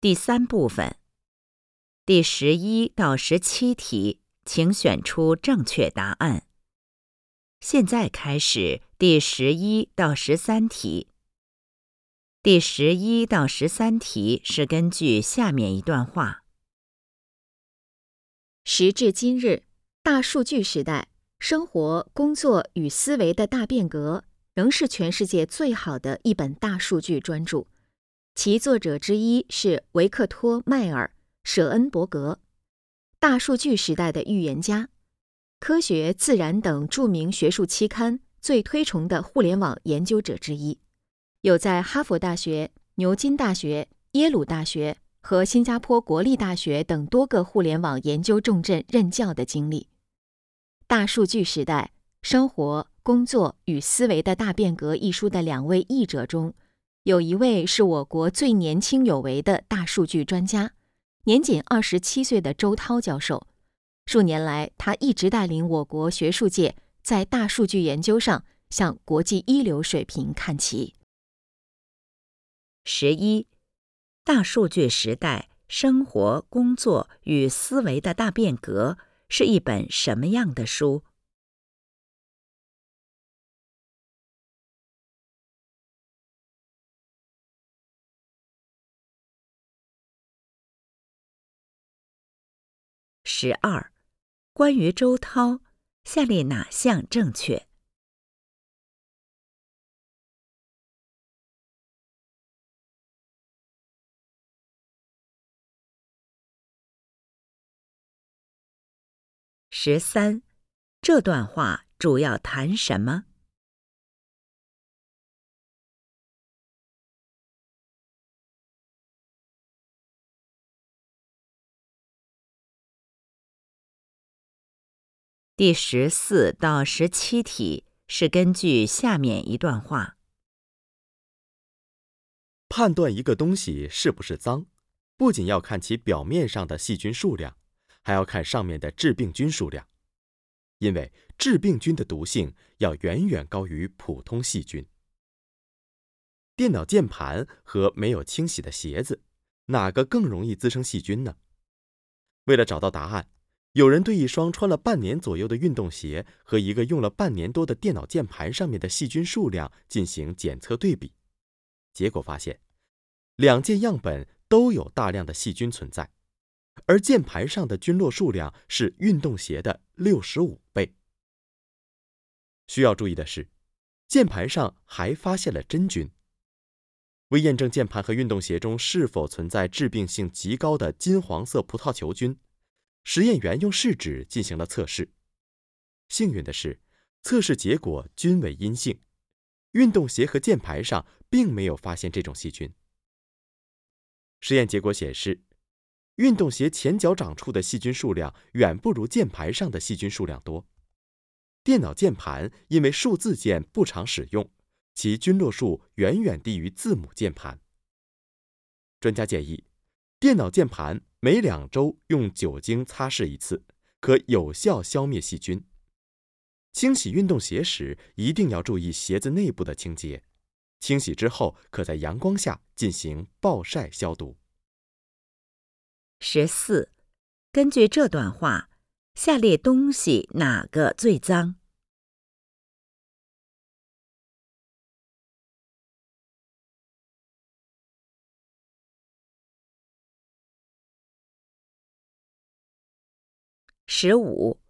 第三部分，第十一到十七题，请选出正确答案。现在开始第十一到十三题。第十一到十三题是根据下面一段话：时至今日，大数据时代，生活、工作与思维的大变革，仍是全世界最好的一本大数据专著。其作者之一是维克托·迈尔·舍恩伯格，大数据时代的预言家，科学、自然等著名学术期刊最推崇的互联网研究者之一，有在哈佛大学、牛津大学、耶鲁大学和新加坡国立大学等多个互联网研究重镇任教的经历。《大数据时代：生活、工作与思维的大变革》一书的两位译者中。有一位是我国最年轻有为的大数据专家，年仅二十七岁的周涛教授。数年来，他一直带领我国学术界在大数据研究上向国际一流水平看齐。十一，大数据时代生活、工作与思维的大变革是一本什么样的书？十二，关于周涛，下列哪项正确？十三，这段话主要谈什么？第十四到十七题是根据下面一段话判断一个东西是不是脏，不仅要看其表面上的细菌数量，还要看上面的致病菌数量，因为致病菌的毒性要远远高于普通细菌。电脑键盘和没有清洗的鞋子，哪个更容易滋生细菌呢？为了找到答案。有人对一双穿了半年左右的运动鞋和一个用了半年多的电脑键盘上面的细菌数量进行检测对比，结果发现，两件样本都有大量的细菌存在，而键盘上的菌落数量是运动鞋的六十五倍。需要注意的是，键盘上还发现了真菌。为验证键盘和运动鞋中是否存在致病性极高的金黄色葡萄球菌。实验员用试纸进行了测试，幸运的是，测试结果均为阴性，运动鞋和键盘上并没有发现这种细菌。实验结果显示，运动鞋前脚掌处的细菌数量远不如键盘上的细菌数量多。电脑键盘因为数字键不常使用，其菌落数远远低于字母键盘。专家建议。电脑键盘每两周用酒精擦拭一次，可有效消灭细菌。清洗运动鞋时一定要注意鞋子内部的清洁，清洗之后可在阳光下进行暴晒消毒。十四，根据这段话，下列东西哪个最脏？十五，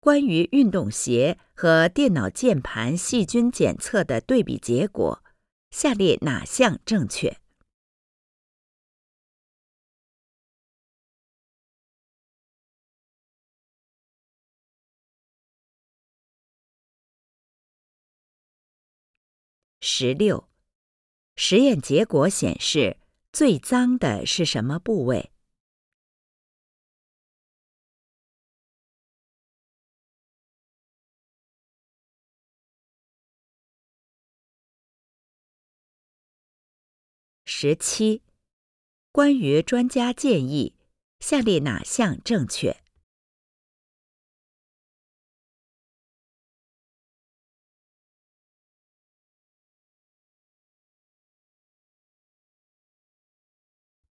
关于运动鞋和电脑键盘细菌检测的对比结果，下列哪项正确？十六，实验结果显示，最脏的是什么部位？十七，关于专家建议，下列哪项正确？